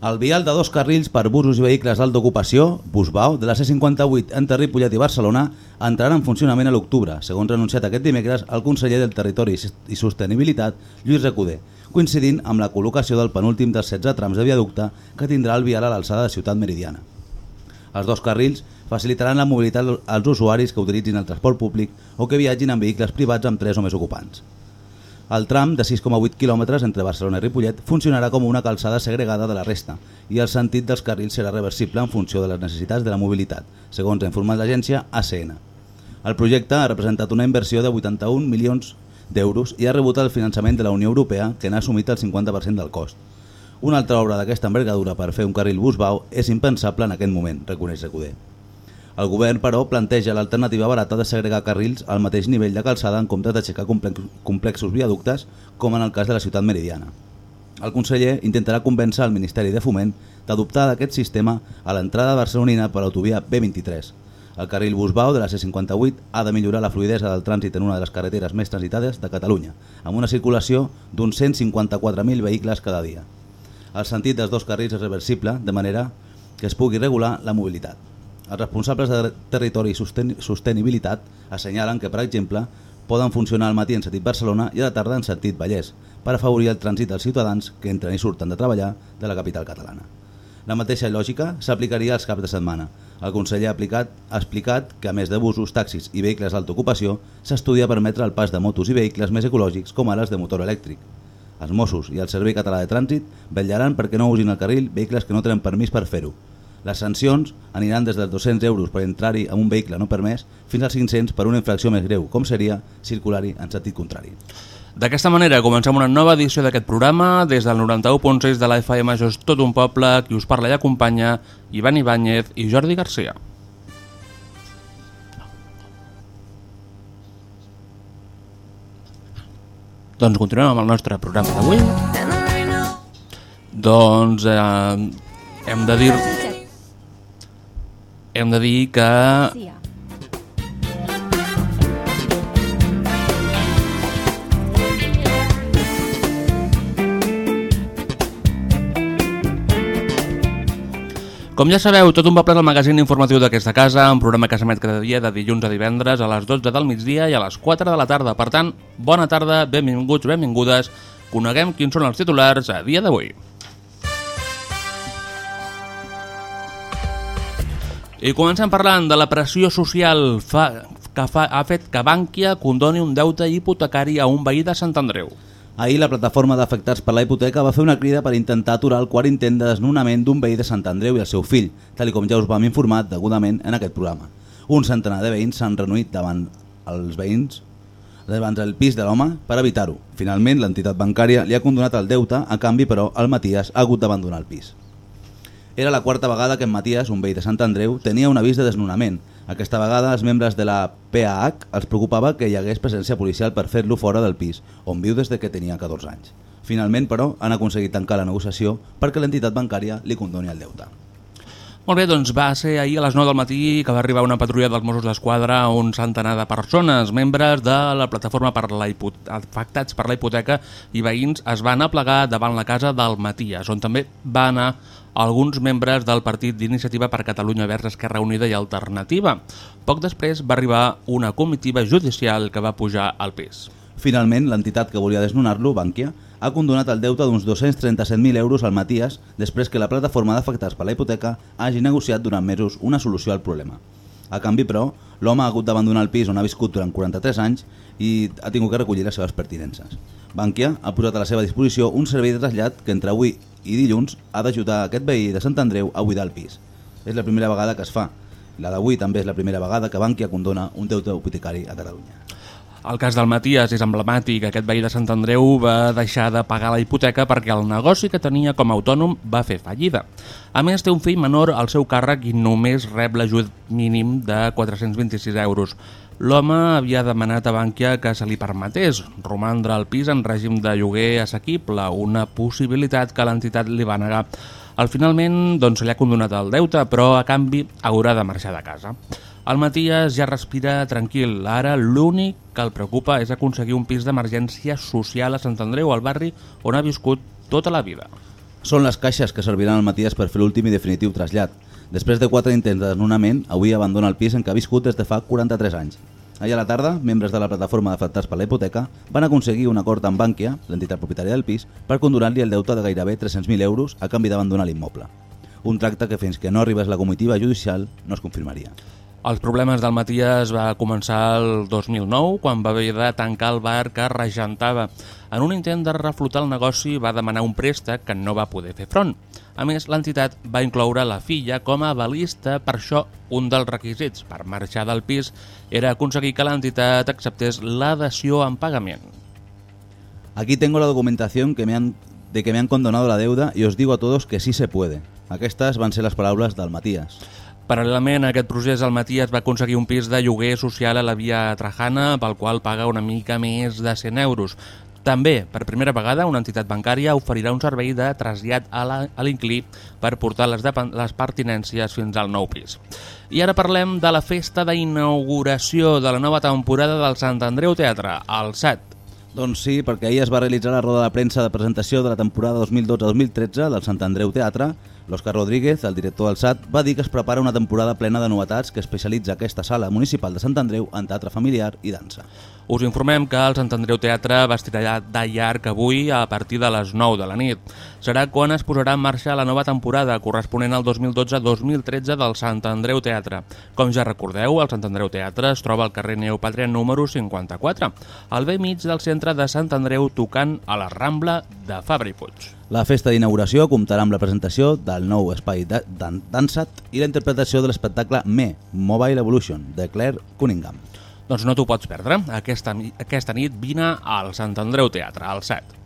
El vial de dos carrils per busos i vehicles d'alta ocupació, Busbau, de la C58 entre Ripollet i Barcelona, entrarà en funcionament a l'octubre, segons ha anunciat aquest dimecres el conseller del Territori i Sostenibilitat, Lluís Recoder, coincidint amb la col·locació del penúltim dels 16 trams de viaducte que tindrà el vial a l'alçada de Ciutat Meridiana. Els dos carrils facilitaran la mobilitat als usuaris que utilitzin el transport públic o que viatgin en vehicles privats amb 3 o més ocupants. El tram de 6,8 km entre Barcelona i Ripollet funcionarà com una calçada segregada de la resta i el sentit dels carrils serà reversible en funció de les necessitats de la mobilitat, segons ha informat l'agència ACN. El projecte ha representat una inversió de 81 milions d'euros i ha rebut el finançament de la Unió Europea, que n'ha assumit el 50% del cost. Una altra obra d'aquesta envergadura per fer un carril bus-bau és impensable en aquest moment, reconeix Recoder. El govern, però, planteja l'alternativa barata de segregar carrils al mateix nivell de calçada en comptes d'aixecar complexos viaductes, com en el cas de la ciutat meridiana. El conseller intentarà convèncer el Ministeri de Foment d'adoptar aquest sistema a l'entrada barcelonina per l'autovia B23. El carril Busbau de la C58 ha de millorar la fluidesa del trànsit en una de les carreteres més transitades de Catalunya, amb una circulació d'uns 154.000 vehicles cada dia. El sentit dels dos carrils és reversible, de manera que es pugui regular la mobilitat. Els responsables de territori i sosten sostenibilitat assenyalen que, per exemple, poden funcionar al matí en sentit Barcelona i a la tarda en sentit Vallès, per afavorir el trànsit dels ciutadans que entren i surten de treballar de la capital catalana. La mateixa lògica s'aplicaria als caps de setmana. El conseller ha, aplicat, ha explicat que, a més de busos, taxis i vehicles d'alta ocupació, s'estudia permetre el pas de motos i vehicles més ecològics com ara els de motor elèctric. Els Mossos i el Servei Català de Trànsit vetllaran perquè no usin el carril vehicles que no tenen permís per fer-ho, les sancions aniran des dels 200 euros per entrar-hi amb un vehicle no permès fins als 500 per una infracció més greu, com seria circular-hi en sentit contrari. D'aquesta manera comencem una nova edició d'aquest programa. Des del 91.6 de la FM Això és tot un poble, qui us parla i acompanya, Ivan Ibáñez i Jordi Garcia. Doncs continuem amb el nostre programa d'avui. Doncs eh, hem de dir hem de dir que... Com ja sabeu, tot un poble del magazín informatiu d'aquesta casa, un programa que s'emet cada dia de dilluns a divendres a les 12 del migdia i a les 4 de la tarda. Per tant, bona tarda, benvinguts, benvingudes, coneguem quins són els titulars a dia d'avui. I comencem parlant de la pressió social fa, que fa, ha fet que Bànquia condoni un deute hipotecari a un veí de Sant Andreu. Ahir la plataforma d'afectats per la hipoteca va fer una crida per intentar aturar el quart intent de desnonament d'un veí de Sant Andreu i el seu fill, tal com ja us vam informar degudament en aquest programa. Un centenar de veïns s'han reunit davant els veïns davant el pis de l'home per evitar-ho. Finalment, l'entitat bancària li ha condonat el deute, a canvi, però, el Matías ha hagut d'abandonar el pis. Era la quarta vegada que en Matías, un veí de Sant Andreu, tenia un avís de desnonament. Aquesta vegada, els membres de la PAH els preocupava que hi hagués presència policial per fer-lo fora del pis, on viu des de que tenia 14 anys. Finalment, però, han aconseguit tancar la negociació perquè l'entitat bancària li condoni el deute. Molt bé, doncs va ser ahir a les 9 del matí que va arribar una patrulla dels Mossos d'Esquadra a un centenar de persones, membres de la plataforma per la afectats per la hipoteca i veïns es van aplegar davant la casa del Matías, on també va anar alguns membres del partit d'Iniciativa per Catalunya Verds Esquerra Unida i Alternativa. Poc després va arribar una comitiva judicial que va pujar al pis. Finalment, l'entitat que volia desnonar-lo, Bànquia, ha condonat el deute d'uns 237.000 euros al Matías després que la plataforma d'afectats per la hipoteca hagi negociat durant mesos una solució al problema. A canvi, però, l'home ha hagut d'abandonar el pis on ha viscut durant 43 anys i ha tingut que recollir les seves pertinences. Bànquia ha posat a la seva disposició un servei de trasllat que entre avui i dilluns ha d'ajudar aquest veí de Sant Andreu a buidar el pis. És la primera vegada que es fa. La d'avui també és la primera vegada que Bànquia condona un deute hipotecari a Catalunya. El cas del Matías és emblemàtic. Aquest veí de Sant Andreu va deixar de pagar la hipoteca perquè el negoci que tenia com a autònom va fer fallida. A més, té un fill menor al seu càrrec i només rep l'ajut mínim de 426 euros. L'home havia demanat a Bànquia que se li permetés romandre al pis en règim de lloguer assequible, una possibilitat que l'entitat li va negar. Al finalment doncs, li ha condonat el deute, però a canvi haurà de marxar de casa. El Matías ja respira tranquil. Ara l'únic que el preocupa és aconseguir un pis d'emergència social a Sant Andreu, al barri on ha viscut tota la vida. Són les caixes que serviran al Matías per fer l'últim i definitiu trasllat. Després de quatre intents de desnonament, avui abandona el pis en què ha viscut des de fa 43 anys. Ahir a la tarda, membres de la plataforma d'afectats per la hipoteca van aconseguir un acord amb Bànquia, l'entitat propietària del pis, per condonar-li el deute de gairebé 300.000 euros a canvi d'abandonar l'immoble. Un tracte que fins que no arribés la comitiva judicial no es confirmaria. Els problemes del Matías va començar el 2009, quan va haver de tancar el bar que regentava. En un intent de reflotar el negoci va demanar un préstec que no va poder fer front. A més, l'entitat va incloure la filla com a balista, per això un dels requisits per marxar del pis era aconseguir que l'entitat acceptés l'adhesió en pagament. Aquí tengo la documentación que me han, de que me han condonado la deuda y os digo a todos que sí se puede. Aquestes van ser les paraules del Matías. Paral·lelament a aquest procés, el Matías va aconseguir un pis de lloguer social a la via Trajana, pel qual paga una mica més de 100 euros. També, per primera vegada, una entitat bancària oferirà un servei de trasllat a l'inclí per portar les, les pertinències fins al nou pis. I ara parlem de la festa d'inauguració de la nova temporada del Sant Andreu Teatre, al SAT. Doncs sí, perquè ahir es va realitzar la roda de premsa de presentació de la temporada 2012-2013 del Sant Andreu Teatre, L'Òscar Rodríguez, el director del SAT, va dir que es prepara una temporada plena de novetats que especialitza aquesta sala municipal de Sant Andreu en teatre familiar i dansa. Us informem que el Sant Andreu Teatre va estirar de llarg avui a partir de les 9 de la nit. Serà quan es posarà en marxa la nova temporada corresponent al 2012-2013 del Sant Andreu Teatre. Com ja recordeu, el Sant Andreu Teatre es troba al carrer Neopatria número 54, al vell mig del centre de Sant Andreu tocant a la Rambla de Fabri Puig. La festa d'inauguració comptarà amb la presentació del nou espai de Dan Dansat i la interpretació de l'espectacle Me, Mobile Evolution, de Claire Cunningham. Doncs no t'ho pots perdre. Aquesta, aquesta nit vine al Sant Andreu Teatre, al 7.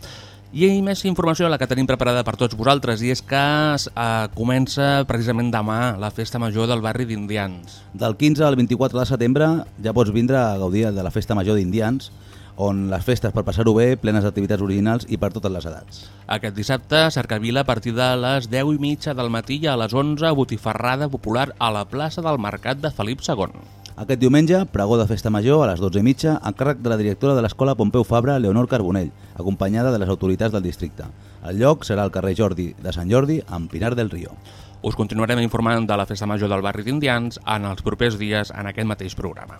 I hi més informació la que tenim preparada per tots vosaltres i és que eh, comença precisament demà la festa major del barri d'Indians. Del 15 al 24 de setembre ja pots vindre a gaudir de la festa major d'Indians on les festes per passar-ho bé, plenes d'activitats originals i per totes les edats. Aquest dissabte, Cercavila, a partir de les 10 i mitja del matí i a les 11, botifarrada popular a la plaça del Mercat de Felip II. Aquest diumenge, pregó de festa major a les 12 i mitja, a càrrec de la directora de l'Escola Pompeu Fabra, Leonor Carbonell, acompanyada de les autoritats del districte. El lloc serà el carrer Jordi de Sant Jordi, amb Pinar del Río. Us continuarem informant de la festa major del barri d'Indians en els propers dies en aquest mateix programa.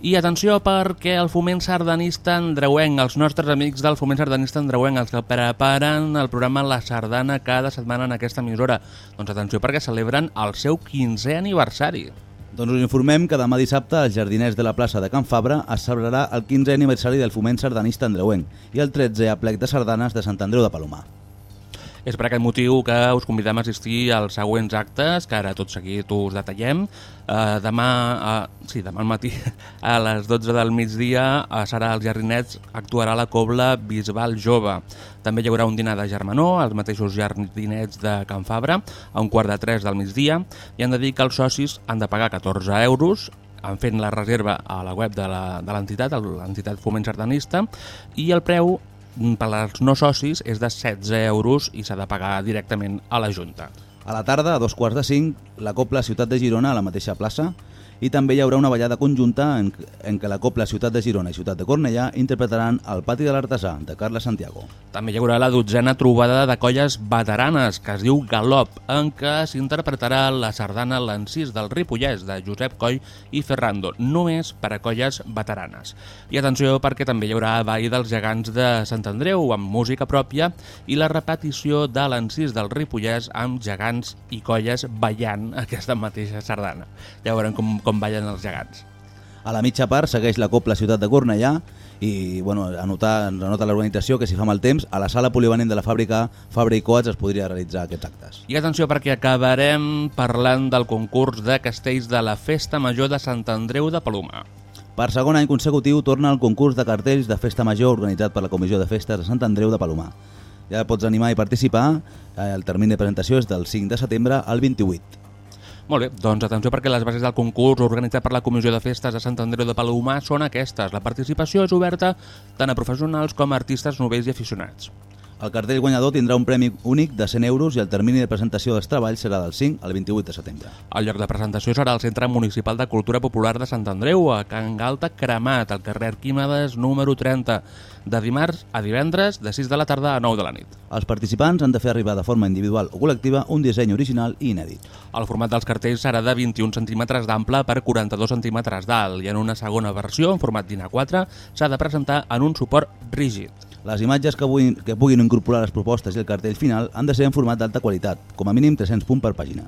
I atenció perquè el foment sardanista andreuenc, els nostres amics del foment sardanista andreuenc, els que preparen el programa La Sardana cada setmana en aquesta emissora, doncs atenció perquè celebren el seu 15è aniversari. Doncs us informem que demà dissabte als jardiners de la plaça de Can Fabra es celebrarà el 15è aniversari del foment sardanista andreuenc i el 13è aplec de sardanes de Sant Andreu de Palomar. És per aquest motiu que us convidem a assistir als següents actes, que ara tot seguit us detallem. Uh, demà, uh, sí, demà al matí a les 12 del migdia uh, serà als Jardinets, actuarà la Cobla Bisbal Jove. També hi haurà un dinar de germanor als mateixos jardinets de Can Fabra a un quart de 3 del migdia i han de dir que els socis han de pagar 14 euros han fet la reserva a la web de l'entitat, l'entitat Foment Sardanista, i el preu per als no socis és de 16 euros i s'ha de pagar directament a la Junta. A la tarda, a dos quarts de cinc, la Copla Ciutat de Girona a la mateixa plaça i també hi haurà una ballada conjunta en, en què la Copla Ciutat de Girona i Ciutat de Cornellà interpretaran el Pati de l'Artesà, de Carles Santiago. També hi haurà la dotzena trobada de colles veteranes, que es diu Galop, en què s'interpretarà la sardana L'encís del Ripollès, de Josep Coll i Ferrando, només per a colles veteranes. I atenció perquè també hi haurà Ball dels Gegants de Sant Andreu, amb música pròpia, i la repetició de l'encís del Ripollès amb gegants i colles ballant aquesta mateixa sardana. Ja veurem com, com ballen els gegants. A la mitja part segueix la Copla Ciutat de Cornellà i bueno, anotar, anota l'organització que si fa mal temps a la sala polivalent de la fàbrica Fabra i Coats es podria realitzar aquests actes. I atenció perquè acabarem parlant del concurs de castells de la Festa Major de Sant Andreu de Paloma. Per segon any consecutiu torna el concurs de cartells de Festa Major organitzat per la Comissió de Festes de Sant Andreu de Palomar. Ja pots animar i participar, el termini de presentació és del 5 de setembre al 28. Molt bé, doncs atenció perquè les bases del concurs organitzat per la Comissió de Festes de Sant Andreu de Palomar són aquestes. La participació és oberta tant a professionals com a artistes novells i aficionats. El cartell guanyador tindrà un premi únic de 100 euros i el termini de presentació dels treballs serà del 5 al 28 de setembre. El lloc de presentació serà al Centre Municipal de Cultura Popular de Sant Andreu, a Can Galta Cremat, al carrer Arquímedes número 30, de dimarts a divendres, de 6 de la tarda a 9 de la nit. Els participants han de fer arribar de forma individual o col·lectiva un disseny original i inèdit. El format dels cartells serà de 21 centímetres d'ample per 42 centímetres d'alt i en una segona versió, en format DIN A4, s'ha de presentar en un suport rígid. Les imatges que puguin, que puguin incorporar les propostes i el cartell final han de ser en format d'alta qualitat, com a mínim 300 punts per pàgina.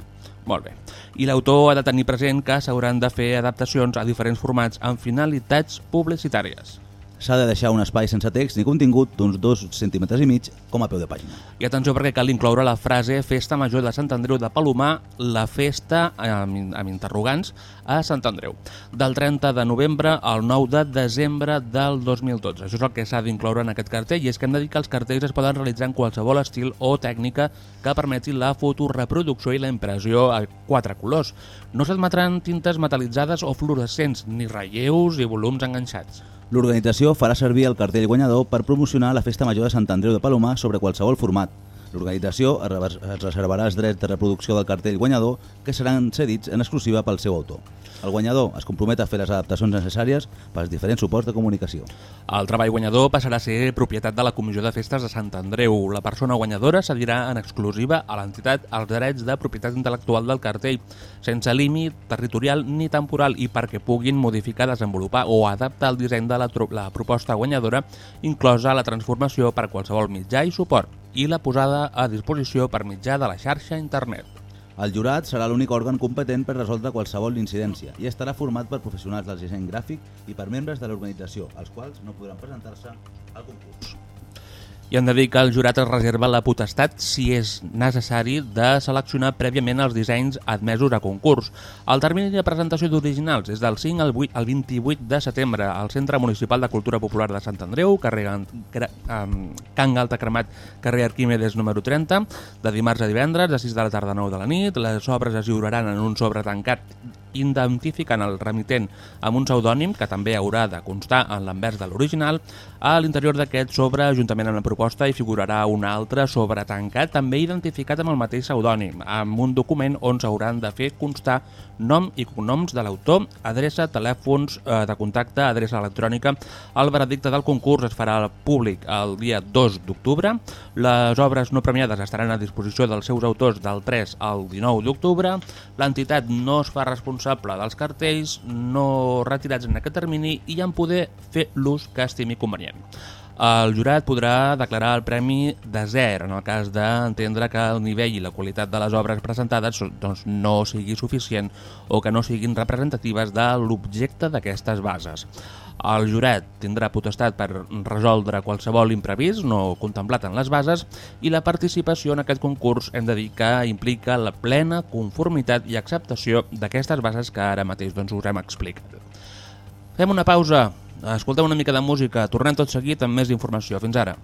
Molt bé. I l'autor ha de tenir present que s'hauran de fer adaptacions a diferents formats amb finalitats publicitàries. S'ha de deixar un espai sense text ni contingut d'uns 2 centímetres i mig com a peu de pàgina. I atenció perquè cal incloure la frase Festa Major de Sant Andreu de Palomar, la festa, amb, amb interrogants, a Sant Andreu, del 30 de novembre al 9 de desembre del 2012. Això és el que s'ha d'incloure en aquest cartell i és que hem de dir que els cartells es poden realitzar en qualsevol estil o tècnica que permeti la fotoreproducció i la impressió a quatre colors. No s'admetran tintes metalitzades o fluorescents, ni relleus i volums enganxats. L'organització farà servir el cartell guanyador per promocionar la Festa Major de Sant Andreu de Palomar sobre qualsevol format. L'organització es reservarà els drets de reproducció del cartell guanyador que seran cedits en exclusiva pel seu autor. El guanyador es compromet a fer les adaptacions necessàries pels diferents suports de comunicació. El treball guanyador passarà a ser propietat de la Comissió de Festes de Sant Andreu. La persona guanyadora cedirà en exclusiva a l'entitat els drets de propietat intel·lectual del cartell, sense límit territorial ni temporal i perquè puguin modificar, desenvolupar o adaptar el disseny de la, la proposta guanyadora, inclosa la transformació per qualsevol mitjà i suport i la posada a disposició per mitjà de la xarxa internet. El jurat serà l'únic òrgan competent per resoldre qualsevol incidència i estarà format per professionals del disseny gràfic i per membres de l'organització, els quals no podran presentar-se al concurs. I hem de dir que el jurat es reserva la potestat, si és necessari, de seleccionar prèviament els dissenys admesos a concurs. El termini de presentació d'originals és del 5 al, 8, al 28 de setembre al Centre Municipal de Cultura Popular de Sant Andreu, carrer um, Can Galta Cremat, carrer Arquímedes número 30, de dimarts a divendres, de 6 de la tarda a 9 de la nit. Les obres es lliuraran en un sobre tancat identificant el remitent amb un pseudònim que també haurà de constar en l'envers de l'original. A l'interior d'aquest sobre, juntament amb la proposta, hi figurarà un altre sobre tancat, també identificat amb el mateix pseudònim, amb un document on s'hauran de fer constar nom i cognoms de l'autor, adreça, telèfons eh, de contacte, adreça electrònica. El veredicte del concurs es farà públic el dia 2 d'octubre. Les obres no premiades estaran a disposició dels seus autors del 3 al 19 d'octubre. L'entitat no es fa responsable dels cartells no retirats en aquest termini i en poder fer l'ús que estimi convenient. El jurat podrà declarar el premi de zero en el cas d'entendre que el nivell i la qualitat de les obres presentades doncs, no sigui suficient o que no siguin representatives de l'objecte d'aquestes bases. El jurat tindrà potestat per resoldre qualsevol imprevist no contemplat en les bases i la participació en aquest concurs hem de dir que implica la plena conformitat i acceptació d'aquestes bases que ara mateix doncs, us hem explicat. Fem una pausa, escoltem una mica de música, tornem tot seguit amb més informació. Fins ara.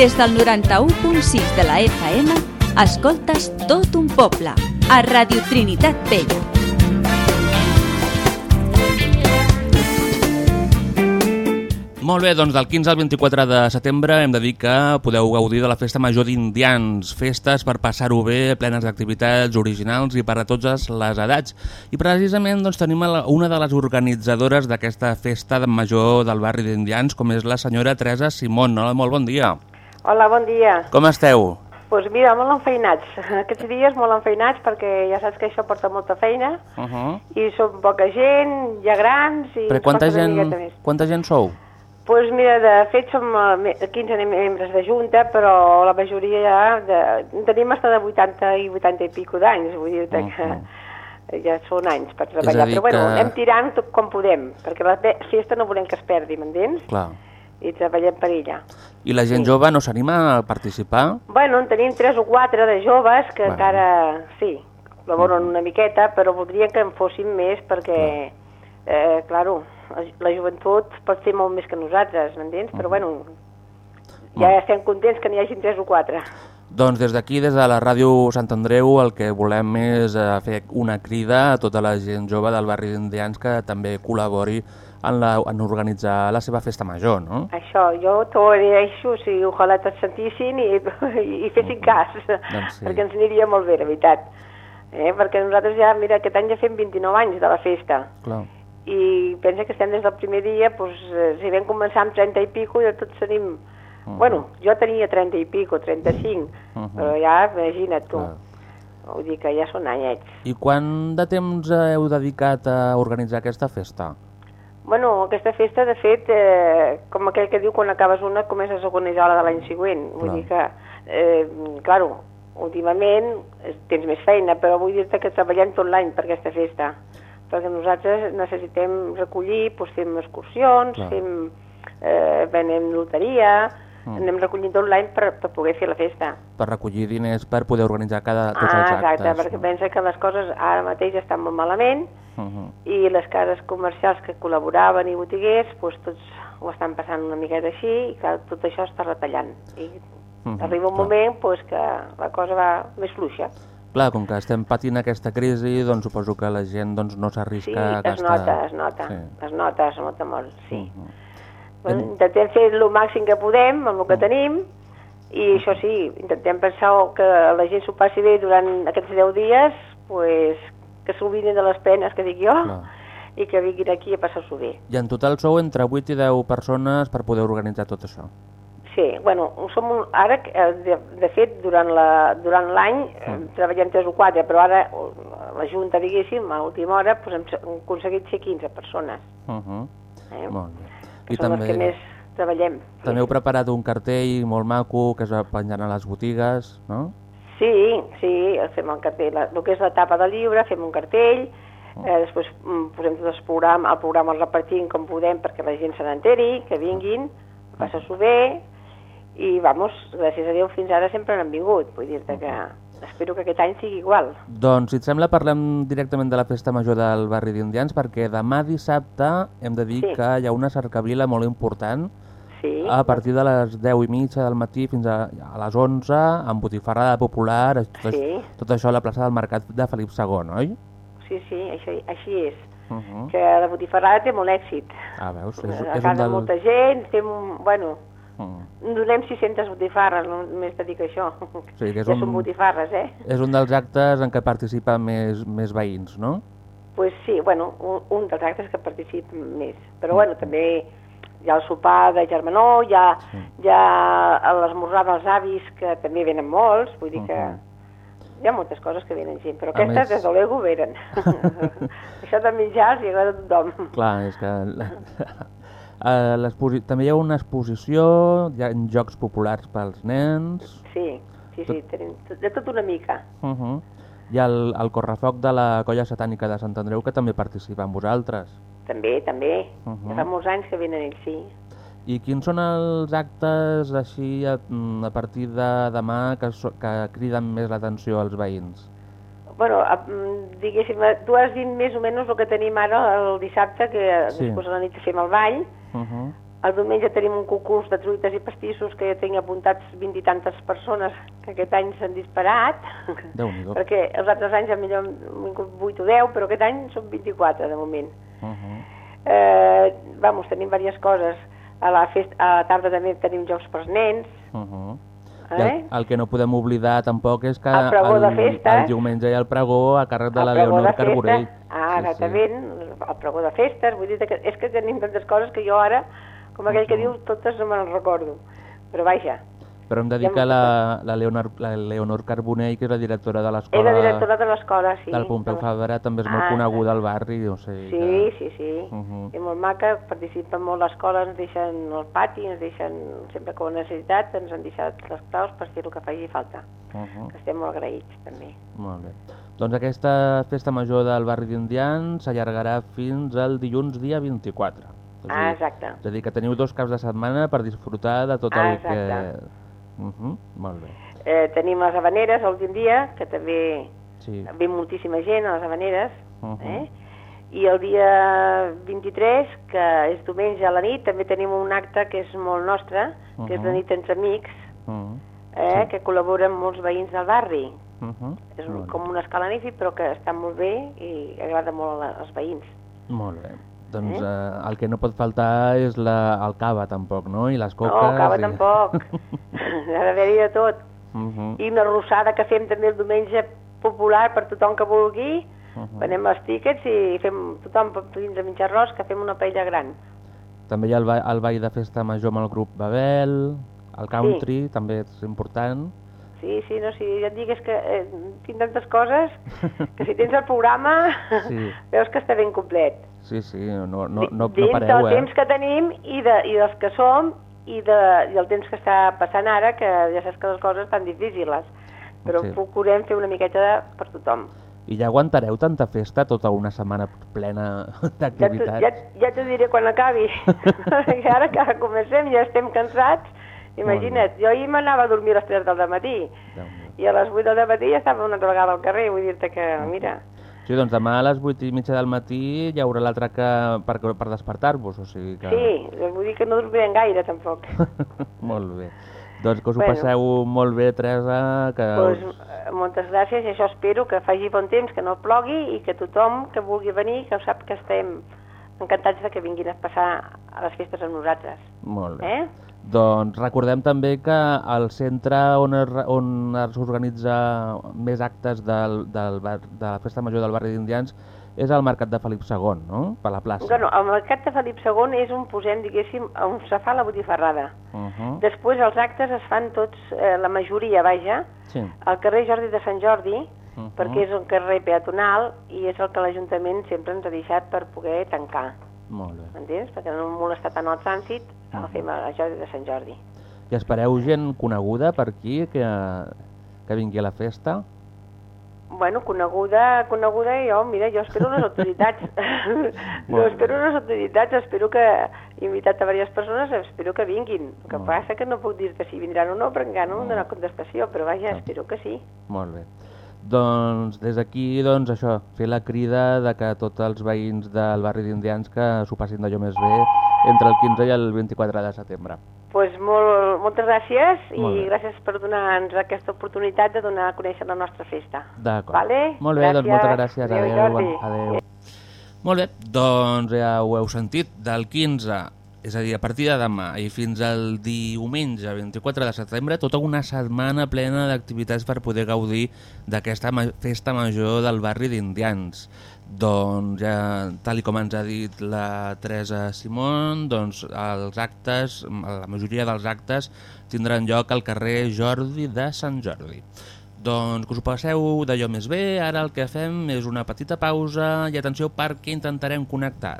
Des del 91.6 de la FM, escoltes tot un poble, a Radio Trinitat Vella. Molt bé, doncs del 15 al 24 de setembre hem de dir que podeu gaudir de la Festa Major d'Indians, festes per passar-ho bé, plenes d'activitats originals i per a totes les edats. I precisament doncs, tenim una de les organitzadores d'aquesta Festa Major del barri d'Indians, com és la senyora Teresa Simón. Hola, molt bon dia. Hola, bon dia. Com esteu? Doncs pues mira, molt enfeinats. Aquests dies molt enfeinats perquè ja saps que això porta molta feina Uh -huh. i som poca gent, ja grans i... Però quanta gent, quanta gent sou? Doncs pues mira, de fet som eh, me- 15 membres de junta, però la majoria ja... De, tenim estar de 80 i 80 i pico d'anys, vull dir que ja són anys per treballar. Però bueno, que- anem tirant tot com podem, perquè la fe- festa no volem que es perdi, m'entens? Clar. I treballem per ella. I la gent jove no s'anima a participar? Bueno, en tenim tres o quatre de joves que Bueno. encara, sí, col·laboren una miqueta, però voldrien que en fossin més perquè, eh, claro, la joventut pot fer molt més que nosaltres, m'entens? Però bueno, ja estem contents que n'hi hagin tres o quatre. Doncs des d'aquí, des de la ràdio Sant Andreu, el que volem és eh, fer una crida a tota la gent jove del barri d'Indians que també col·labori en, la, en organitzar la seva festa major, no? Això, jo t'ho agraeixo, si ojalà te't sentissin i, i fessin cas, Doncs sí. perquè ens aniria molt bé, la veritat. Eh? Perquè nosaltres ja, mira, aquest any ja fem 29 anys de la festa. Clar. i pensa que estem des del primer dia, doncs, si vam començar amb 30 i pico, ja tots tenim... Bueno, jo tenia 30 i pico, 35, Mhm. però ja, imagina't tu. Clar. Vull dir que ja són anyets. I quant de temps heu dedicat a organitzar aquesta festa? Bueno, aquesta festa, de fet, eh, com aquell que diu quan acabes una, comences a organitzar la de l'any següent. Vull Clar. dir que, eh, claro, últimament eh, tens més feina, però vull dir-te que treballem tot l'any per aquesta festa. Perquè nosaltres necessitem recollir, doncs fem excursions, Clar. fem, eh, venem loteria, Mm. anem recollint tot l'any per, per poder fer la festa. Per recollir diners per poder organitzar cada, tots ah, els exacte, actes. perquè pensa que les coses ara mateix estan molt malament, Uh -huh. i les cases comercials que col·laboraven i botiguers, doncs tots ho estan passant una miqueta així i clar, tot això està retallant. I Mhm, arriba un clar. moment doncs, que la cosa va més fluixa. Clar, com que estem patint aquesta crisi, doncs suposo que la gent doncs, no Sí, s'arrisca a es gastar... nota, es nota, Sí. es nota, es nota molt, sí. Mhm. Bueno, intentem fer el màxim que podem amb el que tenim i això sí, intentem pensar que la gent s'ho passi bé durant aquests 10 dies, pues, que s'oblidin de les penes que dic jo Clar. i que vinguin aquí a passar-s'ho bé. I en total sou entre 8 i 10 persones per poder organitzar tot això. Sí, bueno, som un, ara, eh, de, de fet, durant la- durant l'any la, Mm. eh, treballem tres o quatre, però ara la Junta, diguéssim, a última hora, pues, hem aconseguit ser 15 persones. Uh -huh. Eh? Molt bé. Que I són també, les que més treballem. també heu preparat un cartell molt maco que es va penjant a les botigues, no? Sí, sí, fem el cartell, el que és la tapa del llibre, fem un cartell, Oh. eh, després mm, posem tot el programa, el programa el repartim com podem perquè la gent se n'enteri, que vinguin, passa-s'ho bé, i vamos, gràcies a Déu fins ara sempre n'han vingut, vull dir-te que espero que aquest any sigui igual. Doncs, si et sembla, parlem directament de la festa major del barri d'Indians, perquè demà dissabte hem de dir Sí. que hi ha una cercavila molt important Sí, a partir de les 10 i mitja del matí fins a, a les 11, amb botifarrada popular, tot, Sí. tot això a la plaça del Mercat de Felip II, oi? sí, sí, així, així és. Uh -huh. Que la botifarrada té molt èxit. Ah, veus? És, és un del... molta gent, fem, un- bueno, Mm. donem 600 botifarres, no més te dic això. Sí, que és ja un- són botifarres, eh? És un dels actes en què participen més, més veïns, no? pues sí, bueno, un, un dels actes que participen més. Però bueno, també hi ha el sopar de germanor, hi ha, hi ha l'esmorzar dels avis, que també venen molts, vull dir que hi ha moltes coses que venen gent, però A aquestes, més- des de l'ego, venen. Això de menjar els hi agrada a tothom. Clar, és que... Eh, també hi ha una exposició, hi ha jocs populars pels nens, Sí, sí, sí, tenim de tot una mica. uh -huh. hi ha el, el correfoc de la colla satànica de Sant Andreu que també participa amb vosaltres. També, també. Uh -huh. Ja fa molts anys que venen ells, sí. I quins són els actes així a, mm, a partir de demà que, so, que criden més l'atenció als veïns? Bueno, mm, diguéssim, tu has dit més o menys el que tenim ara el dissabte, que Sí. després a la nit fem el ball, Uh -huh. El diumenge tenim un concurs de truites i pastissos que ja tinc apuntats vint i tantes persones que aquest any s'han disparat. Déu-n'hi-do. perquè els altres anys potser han vingut 8 o 10, però aquest any són 24 de moment. Uh -huh. Eh, vamos, tenim diverses coses. A la, festa, a la tarda també tenim jocs pels nens. Uh -huh. Eh? I el, el que no podem oblidar tampoc és que El festa. el diumenge hi ha el pregó a càrrec de la El Leonor. Carbonell. Ah, exactament, el pregó de festes, vull dir que és que tenim tantes coses que jo ara, com aquell que diu, totes no me'n recordo. Però vaja, Però hem de dir que la, la, Leonor, la Leonor Carbonell, que és la directora de és l'escola la directora de l'escola, sí. del Pompeu Fabra, també és molt Ah, coneguda al barri. O sigui Sí, que... sí, sí. Uh -huh. I molt maca, participa molt a l'escola, ens deixen al pati, ens deixen, sempre que ho necessitat, ens han deixat les claus per fer el que faci falta. Uh -huh. Que estem molt agraïts, també. Molt bé. Doncs aquesta festa major del barri d'Indians s'allargarà fins al dilluns dia 24. És Ah, dir- exacte. És a dir, que teniu dos caps de setmana per disfrutar de tot Ah, el que... Uh -huh. Molt bé. Eh, tenim les habaneres l'últim dia, que també Sí. ve moltíssima gent a les habaneres, Uh -huh. eh? I el dia 23, que és diumenge a la nit, també tenim un acte que és molt nostre, que és la nit entre amics, Uh -huh. eh? que col·laboren molts veïns del barri. Uh -huh. És un, com una escala nífic, però que està molt bé i agrada molt als veïns. Molt bé. Doncs eh, el que no pot faltar és la, el cava, tampoc, no? I les coques... no, cava i... tampoc. ha d'haver-hi de tot. Uh -huh. I una rossada que fem també el diumenge popular per tothom que vulgui. Uh -huh. Venem els tíquets i fem tothom fins a mitjà arròs, que fem una paella gran. També hi ha el, ba el ball de festa major amb el grup Babel, el country, també és important. Sí, sí, no, sí, ja et dic, és que eh, tinc tantes coses que si tens el programa Sí. veus que està ben complet. Sí, sí, no, no, no, no Dins pareu, del eh? temps que tenim i, de, i dels que som i, de, i el temps que està passant ara, que ja saps que les coses estan difícils, però Sí. procurem fer una miqueta de, per tothom. I ja aguantareu tanta festa tota una setmana plena Ja t'ho d'activitats? ja, ja diré quan acabi. Perquè ara que comencem ja estem cansats. Imagina't, jo ahir m'anava a dormir a les 3 del matí i a les 8 del matí ja estava una altra vegada al carrer. Vull dir-te que, mira, Sí, doncs demà a les 8 i mitja del matí hi haurà l'altre que per, per despertar-vos, o sigui que... sí, vull dir que no dormirem gaire tampoc. molt bé. Doncs que us ho Bueno. passeu molt bé, Teresa, que... Pues, us- eh, moltes gràcies i això espero que faci bon temps, que no plogui i que tothom que vulgui venir, que ho sap que estem encantats de que vinguin a passar a les festes amb nosaltres. Molt bé. Eh? Doncs recordem també que al centre on es, on es organitza més actes del, del, bar- de la Festa Major del barri d'Indians és el Mercat de Felip II, no? Per la plaça. Bueno, el mercat de Felip II és on posem, diguéssim, on se fa la botifarrada. Uh -huh. Després els actes es fan tots, eh, la majoria, vaja, Sí. al carrer Jordi de Sant Jordi, Mhm. perquè és un carrer peatonal i és el que l'Ajuntament sempre ens ha deixat per poder tancar, Molt bé. m'entens? Perquè no molesta tant el trànsit, el Mhm. fem a Jordi de Sant Jordi. I espereu gent coneguda per aquí que, que vingui a la festa? Bueno, coneguda, coneguda jo, mira, jo espero unes autoritats. no, espero unes autoritats, espero que he invitat a diverses persones, espero que vinguin. El que Molt passa que no puc dir-te si vindran o no, perquè encara no em dona contestació, però vaja, espero que sí. Molt bé. Doncs des d'aquí, doncs això, fer la crida de que tots els veïns del barri d'Indians que s'ho passin d'allò més bé entre el 15 i el 24 de setembre. pues molt, moltes gràcies Molt i bé. gràcies per donar-nos aquesta oportunitat de donar a conèixer la nostra festa. D'acord. Vale? Molt bé, doncs moltes gràcies. Adéu, Adéu. Jordi. Adéu. Molt bé, doncs ja ho heu sentit, del 15, és a dir, a partir de demà i fins al diumenge 24 de setembre, tota una setmana plena d'activitats per poder gaudir d'aquesta ma festa major del barri d'Indians. Doncs ja, tal i com ens ha dit la Teresa Simón, doncs els actes, la majoria dels actes tindran lloc al carrer Jordi de Sant Jordi. Doncs que us ho passeu d'allò més bé, ara el que fem és una petita pausa i atenció perquè intentarem connectar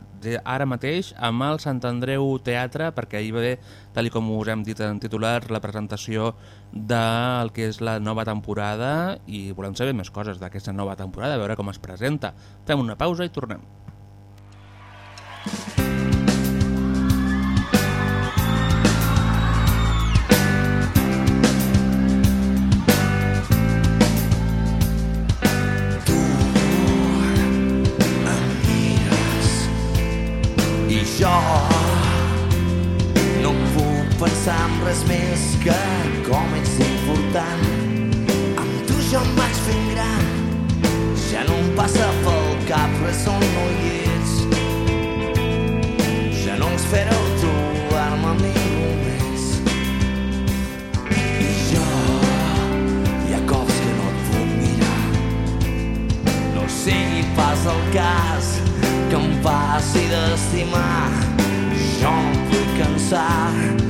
ara mateix amb el Sant Andreu Teatre perquè ahir ve, tal com us hem dit en titular, la presentació del que és la nova temporada i volem saber més coses d'aquesta nova temporada, a veure com es presenta. Fem una pausa i tornem. Res més que com ets important. Amb tu jo em vaig fent gran, ja no em passa pel cap res on no hi ets. Ja no ens fareu trobar-me amb ningú més. I jo, hi ha cops que no et puc mirar. No sigui pas el cas que em passi d'estimar. Jo em vull cansar.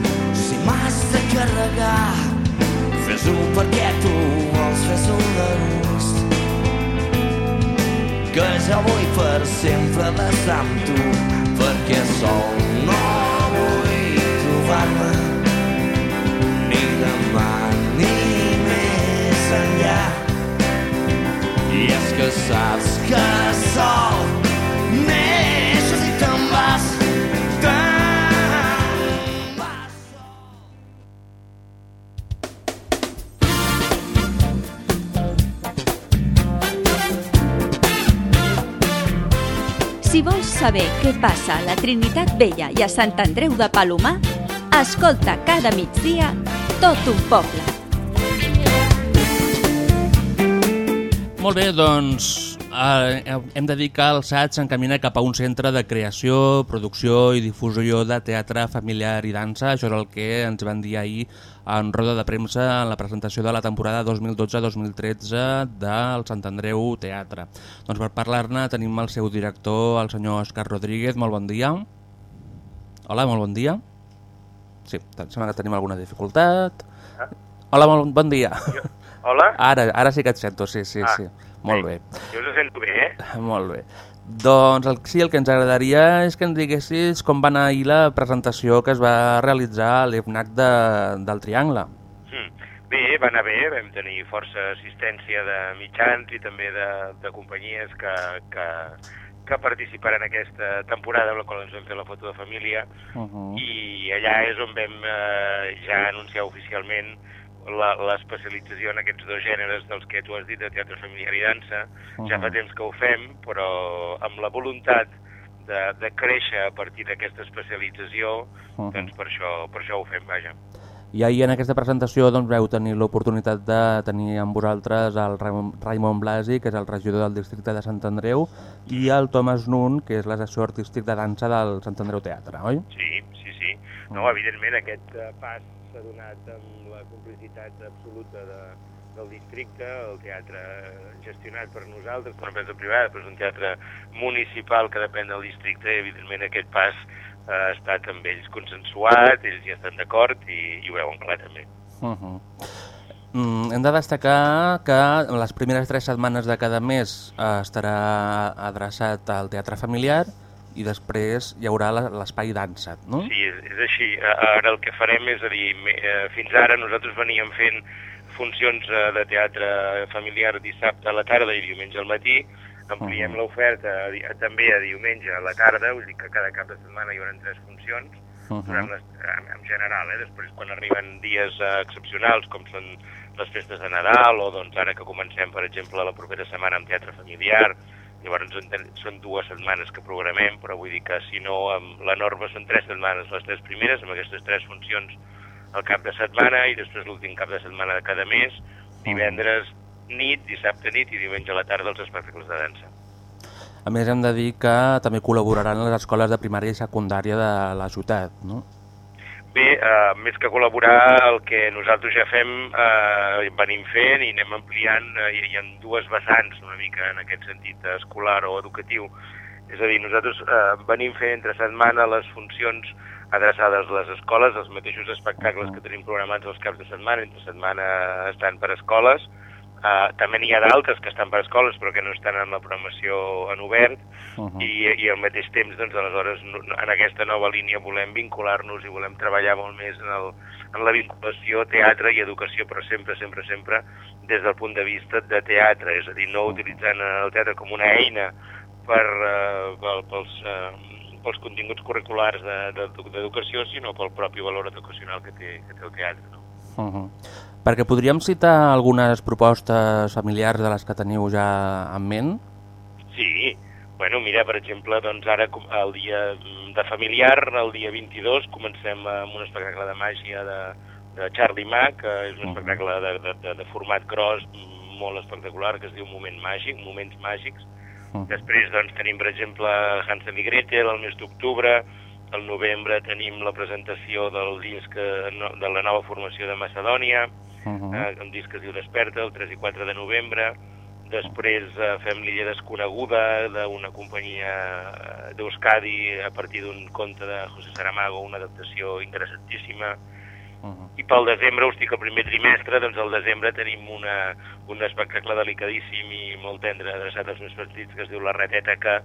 M'has de carregar, fes-ho perquè tu vols, fes-ho de gust. Que jo vull per sempre d'estar amb tu, perquè sol no vull trobar-me ni demà ni més enllà. I és que saps que sol neixes saber què passa a la Trinitat Vella i a Sant Andreu de Palomar, escolta cada migdia tot un poble. Molt bé, doncs eh, hem de dir que el SAT s'encamina cap a un centre de creació, producció i difusió de teatre familiar i dansa. Això és el que ens van dir ahir en roda de premsa en la presentació de la temporada 2012-2013 del Sant Andreu Teatre. Doncs per parlar-ne tenim el seu director, el senyor Òscar Rodríguez. Molt bon dia. Hola, molt bon dia. Sí, em sembla que tenim alguna dificultat. Hola, molt bon dia. Hola? Ara, ara sí que et sento, sí, sí, Ah, sí. Molt bé, Jo us sento bé, eh? molt bé. Doncs el, sí, el que ens agradaria és que ens diguessis com va anar ahir la presentació que es va realitzar a l'EFNAC de, del Triangle. Mm. Bé, va anar bé, vam tenir força assistència de mitjans i també de, de companyies que, que, que participaran en aquesta temporada, amb la qual ens vam fer la foto de família, Uh -huh. i allà és on vam eh, ja anunciar oficialment l'especialització en aquests dos gèneres dels que tu has dit, de teatre familiar i dansa. Ja fa temps que ho fem, però amb la voluntat de, de créixer a partir d'aquesta especialització, Mhm. doncs per això, per això ho fem, vaja. I ahir en aquesta presentació doncs, veu tenir l'oportunitat de tenir amb vosaltres el Raimon, Blasi, que és el regidor del districte de Sant Andreu, i el Thomas Nun, que és l'assessor artístic de dansa del Sant Andreu Teatre, oi? Sí, sí, sí. No, evidentment aquest eh, pas s'ha donat amb la complicitat absoluta de, del districte, el teatre gestionat per nosaltres, una empresa privada, però és un teatre municipal que depèn del districte, i evidentment aquest pas ha estat amb ells consensuat, ells hi estan d'acord i, i ho veuen clar també. Uh -huh. mm, hem de destacar que les primeres tres setmanes de cada mes eh, estarà adreçat al teatre familiar i després hi haurà l'espai dansa, no? Sí, és, és així. Ara el que farem és a dir, eh, fins ara nosaltres veníem fent funcions eh, de teatre familiar dissabte a la tarda i diumenge al matí, ampliem Mhm. l'oferta a di- a- també a diumenge a la tarda, vull dir que cada cap de setmana hi haurà tres funcions, Uh durant les, en, en general, eh? després quan arriben dies eh, excepcionals com són les festes de Nadal o doncs ara que comencem, per exemple, la propera setmana amb teatre familiar, llavors són dues setmanes que programem, però vull dir que si no, amb la norma són tres setmanes, les tres primeres, amb aquestes tres funcions al cap de setmana i després l'últim cap de setmana de cada mes, divendres nit, dissabte nit i diumenge a la tarda els espectacles de dansa. A més, hem de dir que també col·laboraran les escoles de primària i secundària de la ciutat, no? Bé, eh, més que col·laborar, el que nosaltres ja fem, eh, venim fent i anem ampliant, hi, hi ha dues vessants una mica en aquest sentit escolar o educatiu. És a dir, nosaltres eh, venim fent entre setmana les funcions adreçades a les escoles, els mateixos espectacles que tenim programats els caps de setmana, entre setmana estan per escoles, Uh, també n'hi ha d'altres que estan per escoles però que no estan en la programació en obert Uh -huh. i, i al mateix temps doncs, aleshores en aquesta nova línia volem vincular-nos i volem treballar molt més en, el, en la vinculació teatre i educació però sempre, sempre, sempre des del punt de vista de teatre és a dir, no utilitzant el teatre com una eina per, uh, pel, pels, uh, pels continguts curriculars de- de- d'educació sinó pel propi valor educacional que té, que té el teatre no? Uh -huh. Perquè podríem citar algunes propostes familiars de les que teniu ja en ment? Sí, Bueno, mira, per exemple, doncs ara el dia de familiar, el dia 22, comencem amb un espectacle de màgia de, de Charlie Mack, que és un espectacle de, de, de, de format gros, molt espectacular, que es diu Moment Màgic, Moments Màgics. Mhm. Després doncs, tenim, per exemple, Hansel i Gretel el mes d'octubre, al novembre tenim la presentació del disc eh, de la nova formació de Macedònia, Mhm. eh, un disc que es diu Desperta, el 3 i 4 de novembre. Després eh, fem l'Illa Desconeguda, d'una companyia eh, d'Euskadi, a partir d'un conte de José Saramago, una adaptació interessantíssima. Mhm. I pel desembre, hosti, que el primer trimestre, doncs al desembre tenim una, un espectacle delicadíssim i molt tendre, adreçat als més petits, que es diu La rateta que,